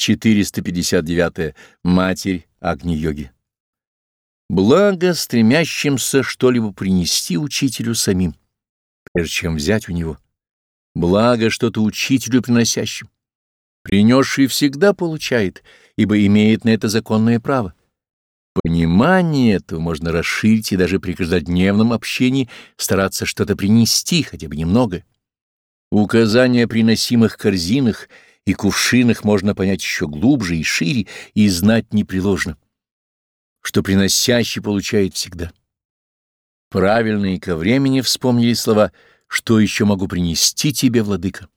459. Матерь Агни-йоги. Благо стремящимся что-либо принести учителю самим, прежде чем взять у него. Благо что-то учителю приносящим. Принесший всегда получает, ибо имеет на это законное право. Понимание этого можно расширить и даже при каждодневном общении стараться что-то принести, хотя бы немного. Указания о приносимых корзинах и кувшинах можно понять еще глубже и шире, и знать непреложно что приносящий получает всегда. Правильно и ко времени вспомнили слова «Что еще могу принести тебе, владыка?»